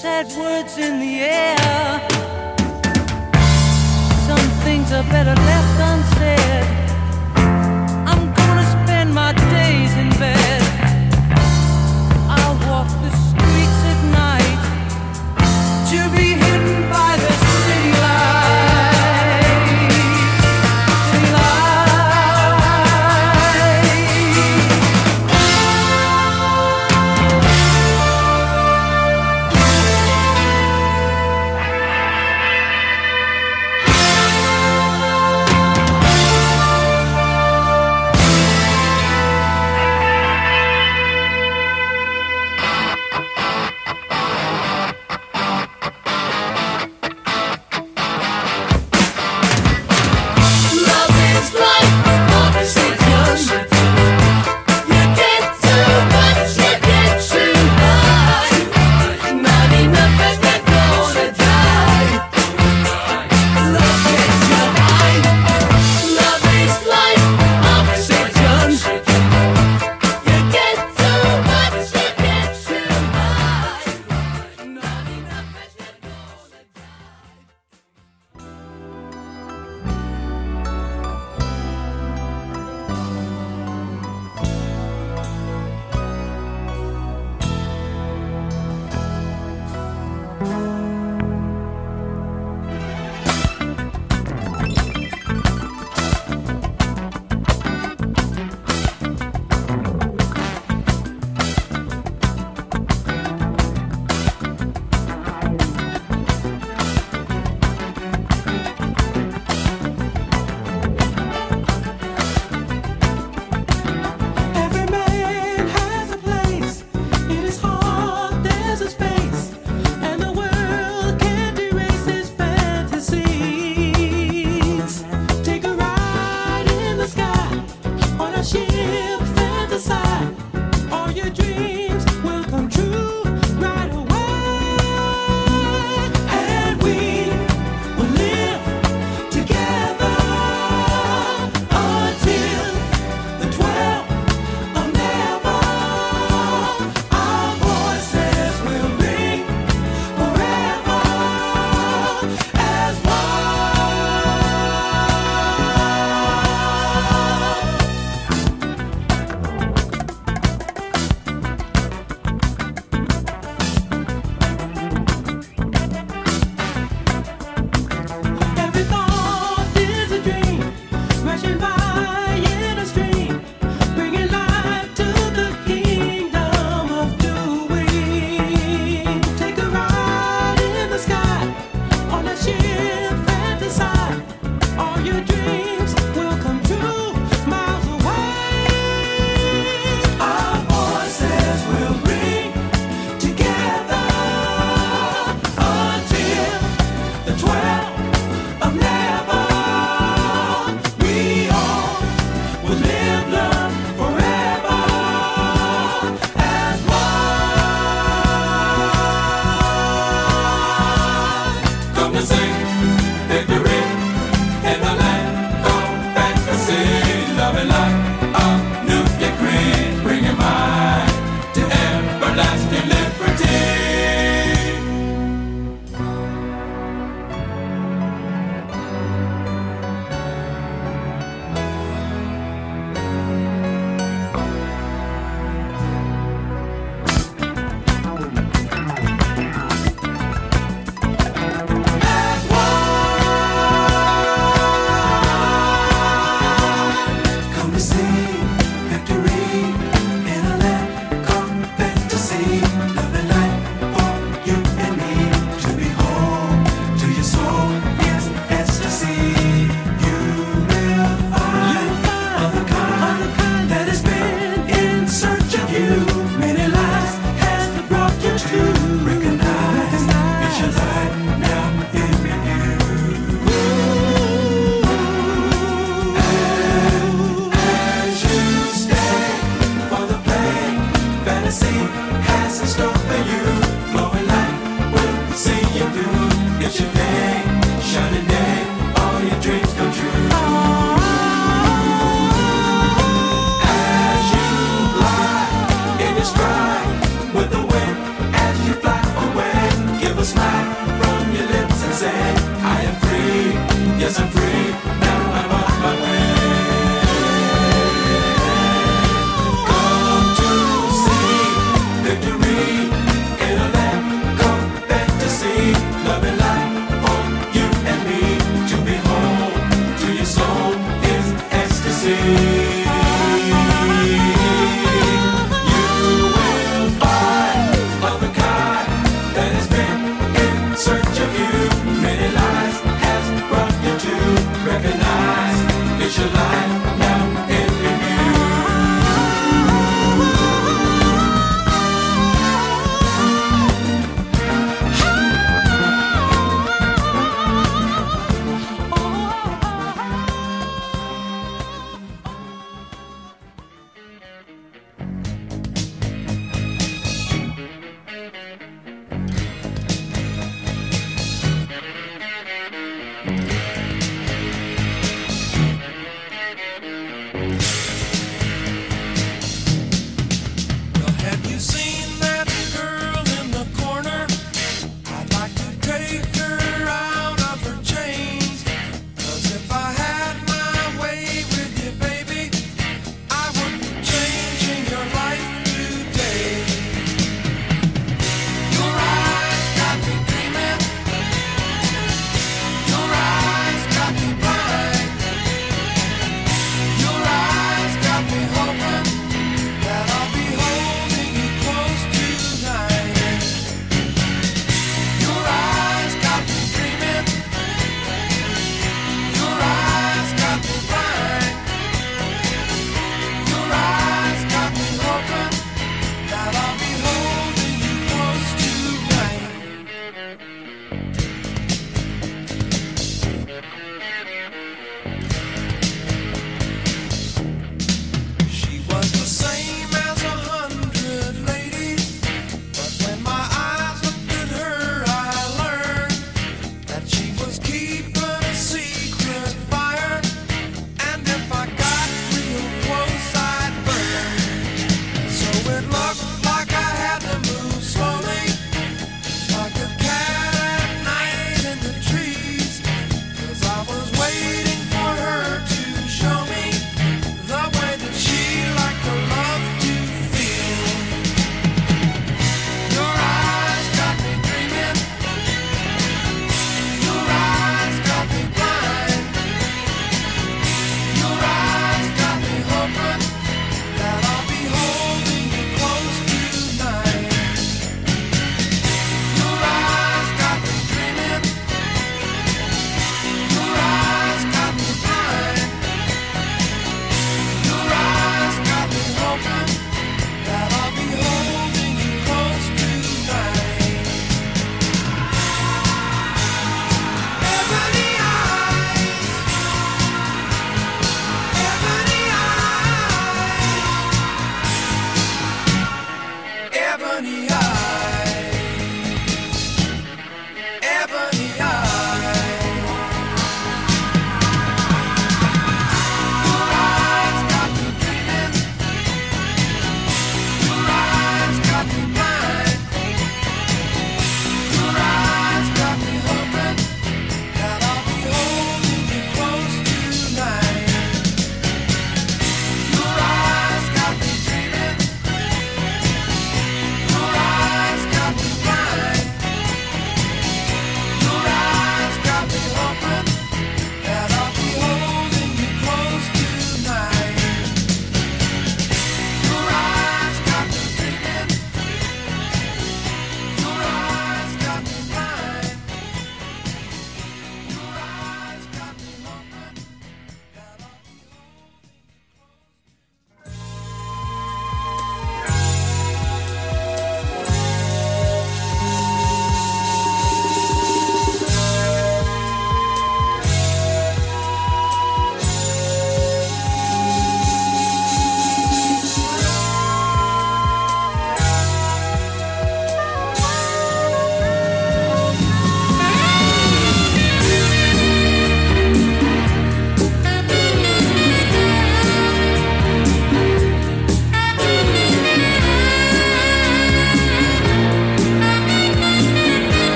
Sad words in the air. Some things are better left unsaid.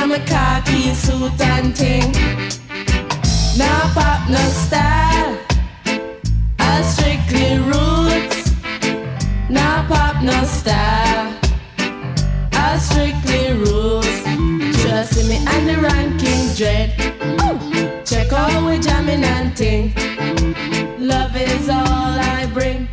and my khaki suit and ting. Now pop, no style. I strictly roots. Now pop, no style. I strictly roots. Just see me and the ranking dread. Check out we jamming and ting. Love is all I bring.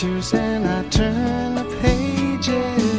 pictures and I turn the pages.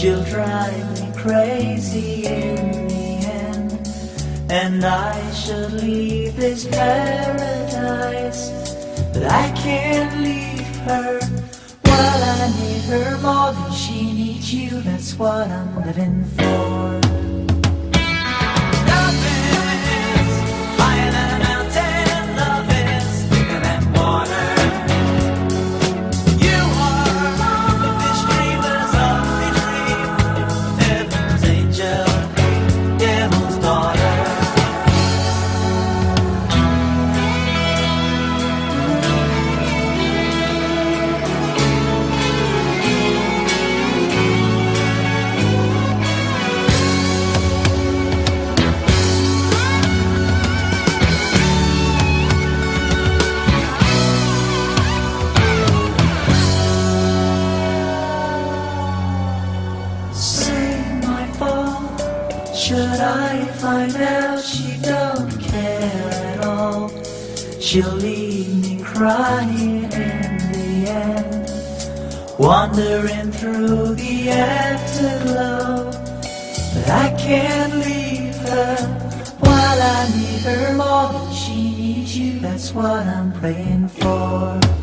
She'll drive me crazy in the end, and I should leave this paradise, but I can't leave her. While well, I need her more than she needs you, that's what I'm living for. Me crying in the end. Wandering through the afterglow. But I can't leave her while I need her more than she needs you. That's what I'm praying for.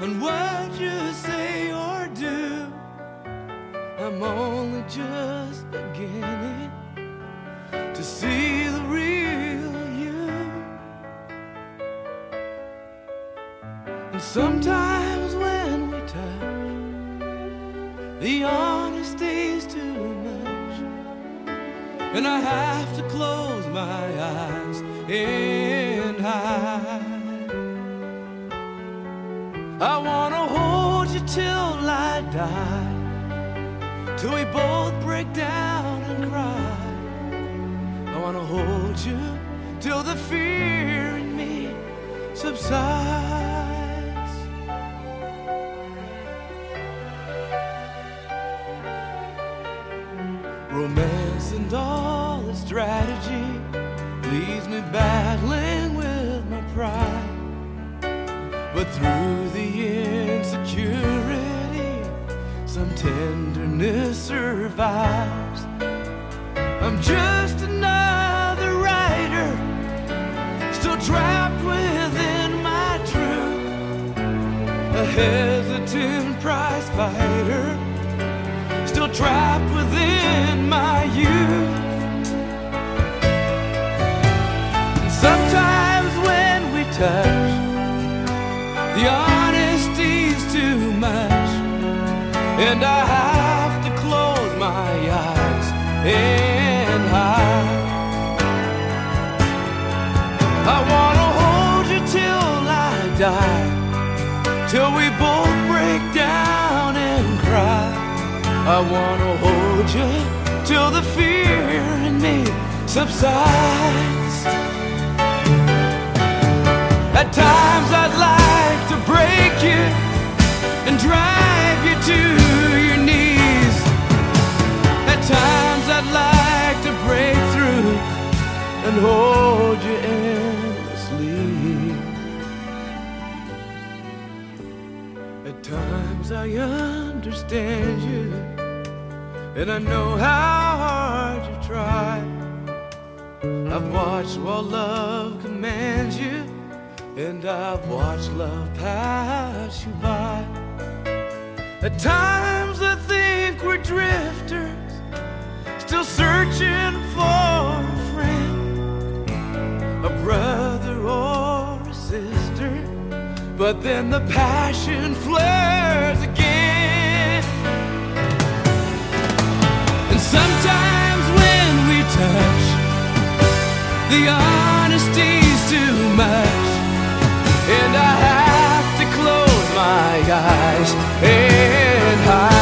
On what you say or do? I'm only just beginning to see the real you. And sometimes when we touch, the honesty's too much. And I have to close my eyes and I wanna hold you till I die, till we both break down and cry. I wanna hold you till the fear in me subsides. Romance and all its strategy leaves me battling with my pride. But through insecurity, some tenderness survives. I'm just another writer, still trapped within my truth. A hesitant prize fighter, still trapped and I have to close my eyes and hide. I wanna hold you till I die, till we both break down and cry. I wanna hold you till the fear in me subsides. At times I'd like to break you and drive you to your knees. At times I'd like to break through and hold you endlessly. At times I understand you, and I know how hard you try. I've watched while love commands you, and I've watched love pass you by. At times I think we're drifters, still searching for a friend, a brother or a sister. But then the passion flares again. And sometimes when we touch, the honesty's too much. And I have to close my eyes. Hey high.